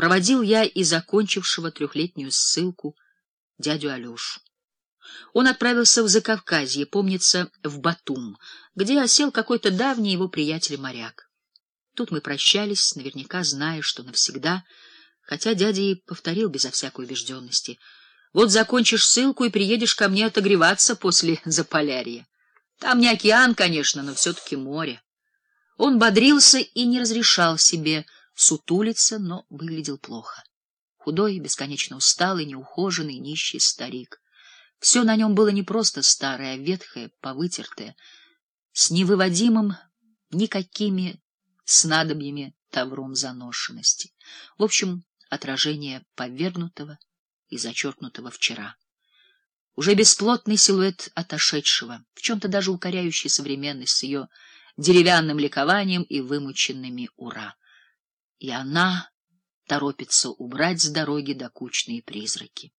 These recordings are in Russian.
проводил я и закончившего трехлетнюю ссылку дядю Алешу. Он отправился в Закавказье, помнится, в Батум, где осел какой-то давний его приятель-моряк. Тут мы прощались, наверняка зная, что навсегда, хотя дядя и повторил безо всякой убежденности. Вот закончишь ссылку и приедешь ко мне отогреваться после Заполярья. Там не океан, конечно, но все-таки море. Он бодрился и не разрешал себе сутулиться, но выглядел плохо. Худой, бесконечно усталый, неухоженный, нищий старик. Все на нем было не просто старое, а ветхое, повытертое, с невыводимым никакими снадобьями тавром заношенности. В общем, отражение повергнутого и зачеркнутого вчера. Уже бесплотный силуэт отошедшего, в чем-то даже укоряющий современность с ее деревянным ликованием и вымученными «ура». И она торопится убрать с дороги докучные призраки.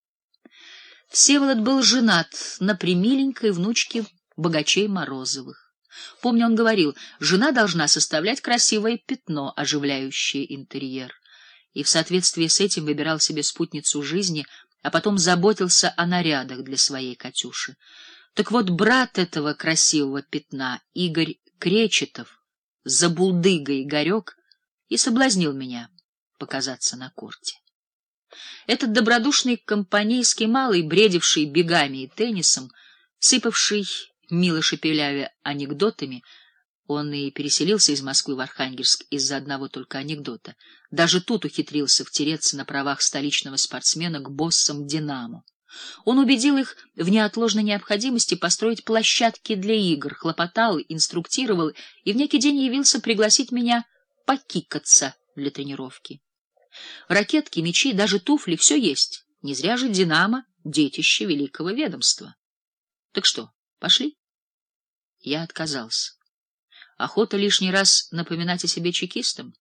Всеволод был женат на примиленькой внучке богачей Морозовых. Помню, он говорил, жена должна составлять красивое пятно, оживляющее интерьер. И в соответствии с этим выбирал себе спутницу жизни, а потом заботился о нарядах для своей Катюши. Так вот, брат этого красивого пятна, Игорь Кречетов, забулдыга Игорек, и соблазнил меня показаться на корте. Этот добродушный компанейский малый, бредивший бегами и теннисом, сыпавший мило шепелявя анекдотами, он и переселился из Москвы в Архангельск из-за одного только анекдота. Даже тут ухитрился втереться на правах столичного спортсмена к боссам «Динамо». Он убедил их в неотложной необходимости построить площадки для игр, хлопотал, инструктировал и в некий день явился пригласить меня покикаться для тренировки. Ракетки, мячи, даже туфли — все есть. Не зря же «Динамо» — детище великого ведомства. Так что, пошли? Я отказался. Охота лишний раз напоминать о себе чекистам,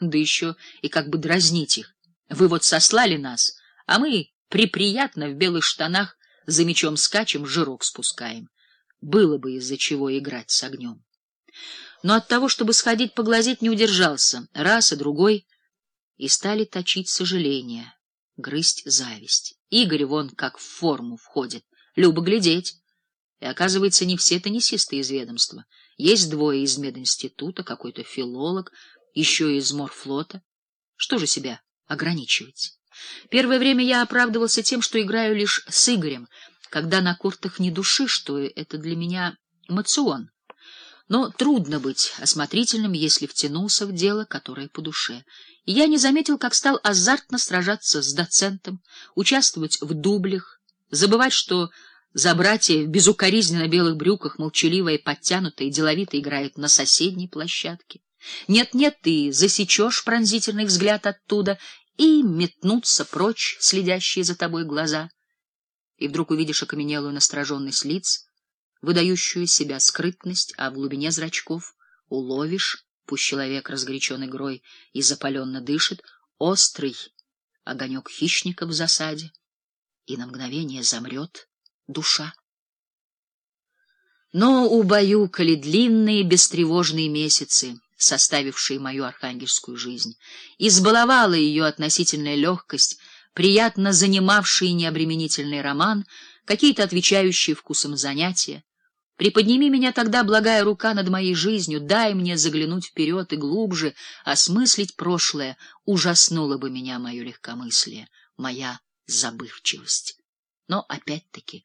да еще и как бы дразнить их. Вы вот сослали нас, а мы приприятно в белых штанах за мечом скачем, жирок спускаем. Было бы из-за чего играть с огнем. Но от того, чтобы сходить поглазеть, не удержался. Раз и другой и стали точить сожаление, грызть зависть. Игорь вон как в форму входит, любо глядеть. И оказывается, не все теннисисты из ведомства. Есть двое из мединститута, какой-то филолог, еще из морфлота. Что же себя ограничивать? Первое время я оправдывался тем, что играю лишь с Игорем, когда на кортах не души, что это для меня мацион. Но трудно быть осмотрительным, если втянулся в дело, которое по душе и я не заметил, как стал азартно сражаться с доцентом, участвовать в дублях, забывать, что за братья в безукоризненно белых брюках молчаливая, подтянутая деловито играет на соседней площадке. Нет-нет, ты засечешь пронзительный взгляд оттуда и метнутся прочь следящие за тобой глаза. И вдруг увидишь окаменелую настороженность лиц, выдающую себя скрытность, а в глубине зрачков уловишь Пусть человек разгорячен игрой и запаленно дышит, острый огонек хищника в засаде, и на мгновение замрет душа. Но убаюкали длинные бестревожные месяцы, составившие мою архангельскую жизнь. Избаловала ее относительная легкость, приятно занимавший необременительный роман, какие-то отвечающие вкусом занятия. Приподними меня тогда, благая рука, над моей жизнью, дай мне заглянуть вперед и глубже, осмыслить прошлое, ужаснуло бы меня мое легкомыслие, моя забывчивость. Но опять-таки